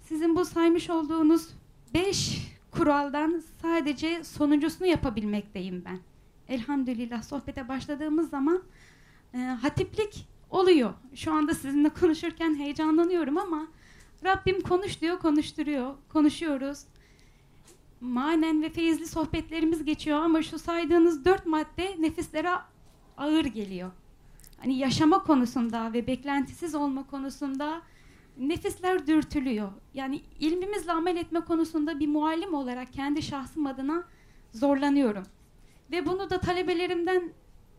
Sizin bu saymış olduğunuz beş kuraldan sadece sonuncusunu yapabilmekteyim ben elhamdülillah sohbete başladığımız zaman e, hatiplik oluyor. Şu anda sizinle konuşurken heyecanlanıyorum ama Rabbim konuş diyor konuşturuyor. Konuşuyoruz. manen ve feyizli sohbetlerimiz geçiyor ama şu saydığınız dört madde nefislere ağır geliyor. Hani yaşama konusunda ve beklentisiz olma konusunda nefisler dürtülüyor. Yani ilmimizle amel etme konusunda bir muallim olarak kendi şahsım adına zorlanıyorum. Ve bunu da talebelerimden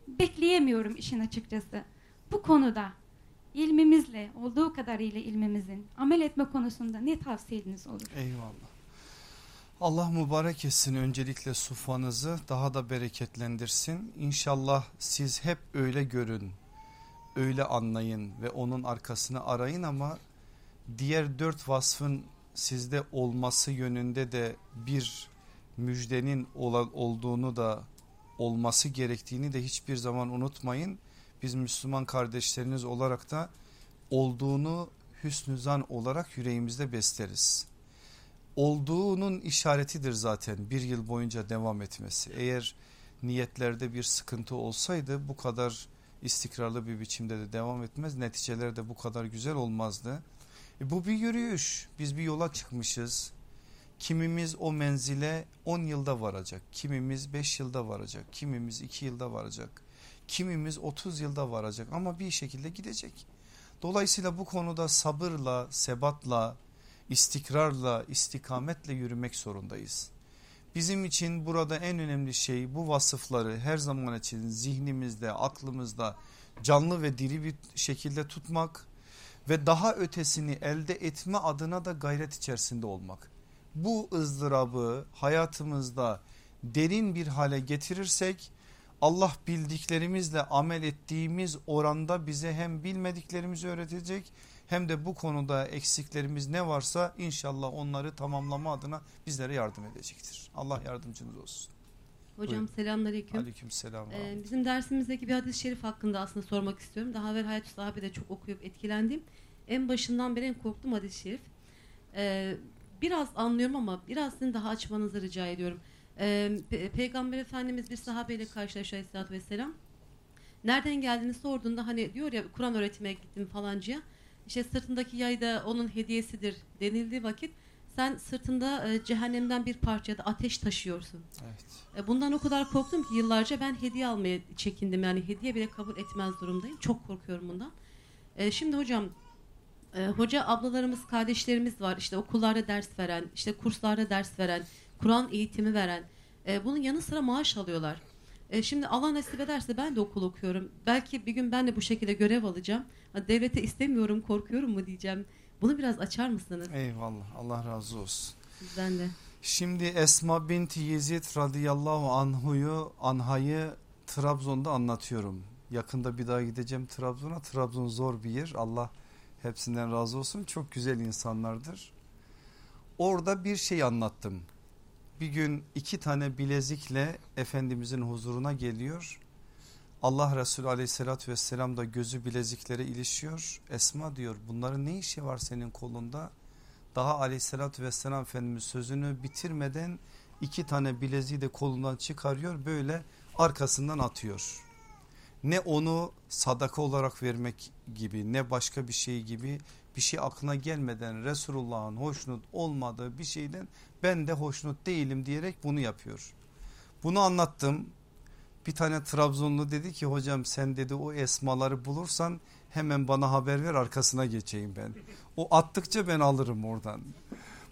bekleyemiyorum işin açıkçası. Bu konuda ilmimizle, olduğu kadarıyla ilmimizin amel etme konusunda ne tavsiyeniz olur? Eyvallah. Allah mübarek etsin öncelikle sufanızı daha da bereketlendirsin. İnşallah siz hep öyle görün, öyle anlayın ve onun arkasını arayın ama diğer dört vasfın sizde olması yönünde de bir müjdenin olduğunu da olması gerektiğini de hiçbir zaman unutmayın. Biz Müslüman kardeşleriniz olarak da olduğunu hüsnü zan olarak yüreğimizde besleriz. Olduğunun işaretidir zaten bir yıl boyunca devam etmesi. Eğer niyetlerde bir sıkıntı olsaydı bu kadar istikrarlı bir biçimde de devam etmez. Neticeler de bu kadar güzel olmazdı. E bu bir yürüyüş. Biz bir yola çıkmışız. Kimimiz o menzile 10 yılda varacak. Kimimiz 5 yılda varacak. Kimimiz 2 yılda varacak. Kimimiz 30 yılda varacak ama bir şekilde gidecek. Dolayısıyla bu konuda sabırla, sebatla, istikrarla, istikametle yürümek zorundayız. Bizim için burada en önemli şey bu vasıfları her zaman için zihnimizde, aklımızda canlı ve diri bir şekilde tutmak ve daha ötesini elde etme adına da gayret içerisinde olmak. Bu ızdırabı hayatımızda derin bir hale getirirsek Allah bildiklerimizle amel ettiğimiz oranda bize hem bilmediklerimizi öğretecek hem de bu konuda eksiklerimiz ne varsa inşallah onları tamamlama adına bizlere yardım edecektir. Allah yardımcınız olsun. Hocam Buyurun. selamünaleyküm. Aleyküm selam. Ee, bizim dersimizdeki bir hadis-i şerif hakkında aslında sormak istiyorum. Daha evvel Hayat-ı Sahabe'de çok okuyup etkilendim. En başından beri en korktuğum hadis-i şerif. Ee, biraz anlıyorum ama biraz sizin daha açmanızı rica ediyorum. Ee, Pe Peygamber Efendimiz bir sahabeyle karşılaşıyor Aleyhisselatü Vesselam. Nereden geldiğini sorduğunda hani diyor ya Kur'an öğretmeye gittim falancaya. İşte sırtındaki yay da onun hediyesidir denildiği vakit sen sırtında e, cehennemden bir parça da ateş taşıyorsun. Evet. E, bundan o kadar korktum ki yıllarca ben hediye almaya çekindim. Yani hediye bile kabul etmez durumdayım. Çok korkuyorum bundan. E, şimdi hocam e, hoca ablalarımız, kardeşlerimiz var. İşte okullarda ders veren, işte kurslarda ders veren, Kur'an eğitimi veren. E, bunun yanı sıra maaş alıyorlar. E, şimdi Allah nasip ederse ben de okul okuyorum. Belki bir gün ben de bu şekilde görev alacağım. Devlete istemiyorum, korkuyorum mu diyeceğim. Bunu biraz açar mısınız? Eyvallah. Allah razı olsun. Sizden de. Şimdi Esma binti Yezid radıyallahu anhuyu anhayı Trabzon'da anlatıyorum. Yakında bir daha gideceğim Trabzon'a. Trabzon zor bir yer. Allah hepsinden razı olsun. Çok güzel insanlardır. Orada bir şey anlattım bir gün iki tane bilezikle Efendimizin huzuruna geliyor. Allah Resulü aleyhissalatü vesselam da gözü bileziklere ilişiyor. Esma diyor bunların ne işi var senin kolunda? Daha aleyhissalatü vesselam Efendimiz sözünü bitirmeden iki tane bileziği de kolundan çıkarıyor böyle arkasından atıyor. Ne onu sadaka olarak vermek gibi ne başka bir şey gibi bir şey aklına gelmeden Resulullah'ın hoşnut olmadığı bir şeyden ben de hoşnut değilim diyerek bunu yapıyor. Bunu anlattım. Bir tane Trabzonlu dedi ki hocam sen dedi o esmaları bulursan hemen bana haber ver arkasına geçeyim ben. O attıkça ben alırım oradan.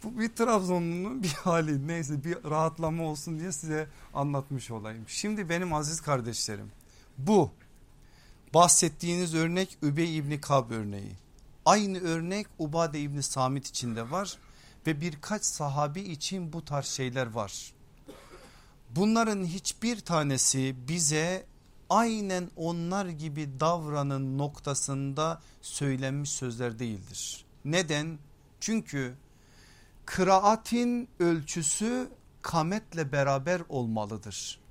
Bu bir Trabzonlu'nun bir hali neyse bir rahatlama olsun diye size anlatmış olayım. Şimdi benim aziz kardeşlerim bu bahsettiğiniz örnek Übey İbni Kab örneği. Aynı örnek Ubade İbni Samit içinde var ve birkaç sahabi için bu tarz şeyler var. Bunların hiçbir tanesi bize aynen onlar gibi davranın noktasında söylenmiş sözler değildir. Neden? Çünkü kıraatin ölçüsü kametle beraber olmalıdır.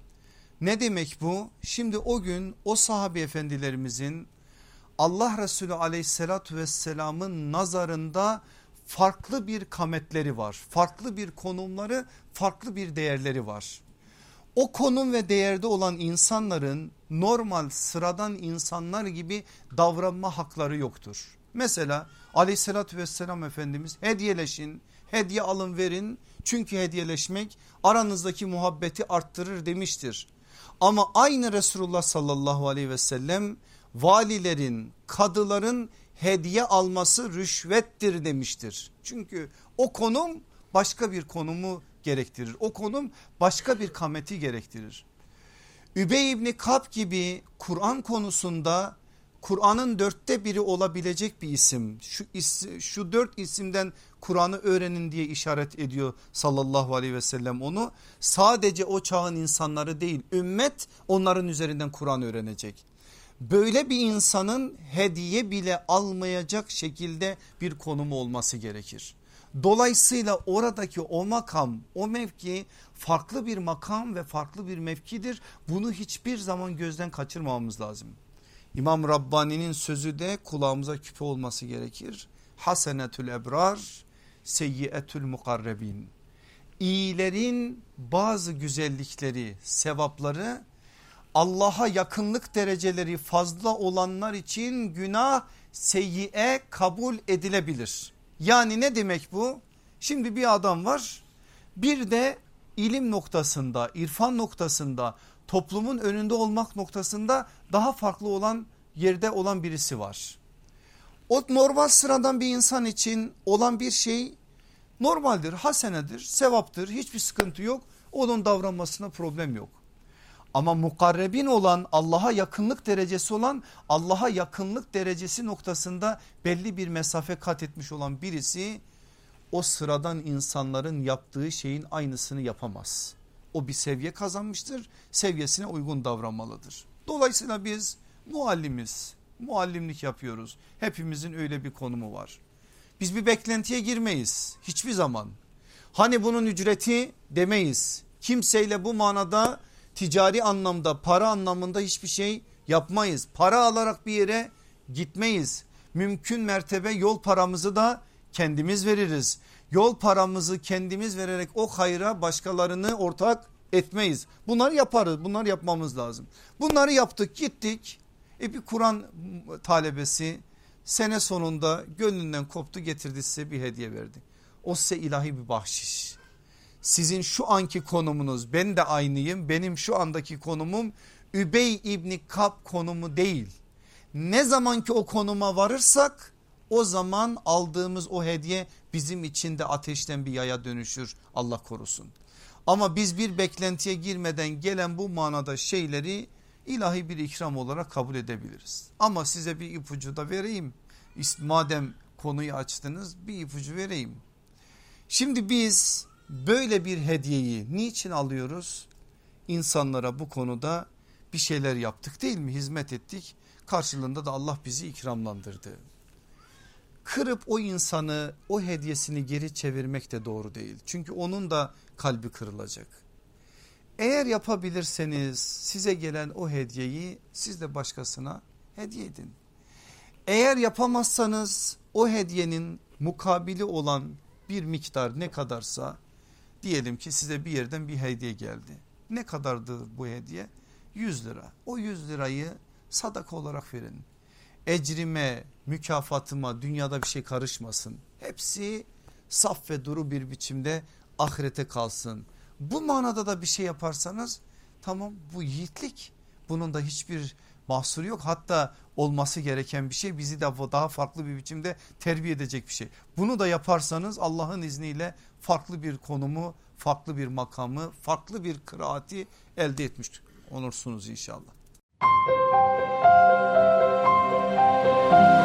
Ne demek bu? Şimdi o gün o sahabe efendilerimizin Allah Resulü aleyhissalatü vesselamın nazarında farklı bir kametleri var. Farklı bir konumları farklı bir değerleri var. O konum ve değerde olan insanların normal sıradan insanlar gibi davranma hakları yoktur. Mesela aleyhissalatü vesselam Efendimiz hediyeleşin, hediye alın verin Çünkü hediyeleşmek aranızdaki muhabbeti arttırır demiştir. Ama aynı Resulullah sallallahu aleyhi ve sellem valilerin, kadıların hediye alması rüşvettir demiştir. Çünkü o konum başka bir konumu gerektirir. O konum başka bir kameti gerektirir. Übey İbni Kap gibi Kur'an konusunda Kur'an'ın dörtte biri olabilecek bir isim. Şu, şu dört isimden Kur'an'ı öğrenin diye işaret ediyor sallallahu aleyhi ve sellem onu. Sadece o çağın insanları değil ümmet onların üzerinden Kur'an öğrenecek. Böyle bir insanın hediye bile almayacak şekilde bir konumu olması gerekir. Dolayısıyla oradaki o makam o mevki farklı bir makam ve farklı bir mevkidir. Bunu hiçbir zaman gözden kaçırmamamız lazım. İmam Rabbani'nin sözü de kulağımıza küpe olması gerekir. Hasenetül ebrar seyyiyetül mukarrebin. İyilerin bazı güzellikleri, sevapları Allah'a yakınlık dereceleri fazla olanlar için günah seyyiye kabul edilebilir. Yani ne demek bu? Şimdi bir adam var bir de ilim noktasında, irfan noktasında, toplumun önünde olmak noktasında daha farklı olan yerde olan birisi var. O normal sıradan bir insan için olan bir şey normaldir, hasenedir, sevaptır, hiçbir sıkıntı yok. Onun davranmasına problem yok. Ama mukarrebin olan Allah'a yakınlık derecesi olan Allah'a yakınlık derecesi noktasında belli bir mesafe kat etmiş olan birisi o sıradan insanların yaptığı şeyin aynısını yapamaz. O bir seviye kazanmıştır seviyesine uygun davranmalıdır. Dolayısıyla biz muallimiz muallimlik yapıyoruz hepimizin öyle bir konumu var. Biz bir beklentiye girmeyiz hiçbir zaman. Hani bunun ücreti demeyiz kimseyle bu manada ticari anlamda para anlamında hiçbir şey yapmayız. Para alarak bir yere gitmeyiz. Mümkün mertebe yol paramızı da kendimiz veririz. Yol paramızı kendimiz vererek o hayra başkalarını ortak etmeyiz. Bunları yaparız bunları yapmamız lazım. Bunları yaptık gittik. E bir Kur'an talebesi sene sonunda gönlünden koptu getirdi size bir hediye verdi. O size ilahi bir bahşiş sizin şu anki konumunuz ben de aynıyım benim şu andaki konumum Übey İbni Kap konumu değil. Ne zaman ki o konuma varırsak o zaman aldığımız o hediye bizim için de ateşten bir yaya dönüşür Allah korusun. Ama biz bir beklentiye girmeden gelen bu manada şeyleri ilahi bir ikram olarak kabul edebiliriz. Ama size bir ipucu da vereyim. Madem konuyu açtınız bir ipucu vereyim. Şimdi biz böyle bir hediyeyi niçin alıyoruz? İnsanlara bu konuda bir şeyler yaptık değil mi? Hizmet ettik. Karşılığında da Allah bizi ikramlandırdı. Kırıp o insanı o hediyesini geri çevirmek de doğru değil. Çünkü onun da kalbi kırılacak. Eğer yapabilirseniz size gelen o hediyeyi siz de başkasına hediye edin. Eğer yapamazsanız o hediyenin mukabili olan bir miktar ne kadarsa Diyelim ki size bir yerden bir hediye geldi. Ne kadardır bu hediye? 100 lira. O 100 lirayı sadaka olarak verin. Ecrime, mükafatıma dünyada bir şey karışmasın. Hepsi saf ve duru bir biçimde ahirete kalsın. Bu manada da bir şey yaparsanız tamam bu yiğitlik. Bunun da hiçbir mahsuru yok. Hatta olması gereken bir şey bizi de daha farklı bir biçimde terbiye edecek bir şey. Bunu da yaparsanız Allah'ın izniyle farklı bir konumu, farklı bir makamı, farklı bir kıraati elde etmiş olursunuz inşallah. Ch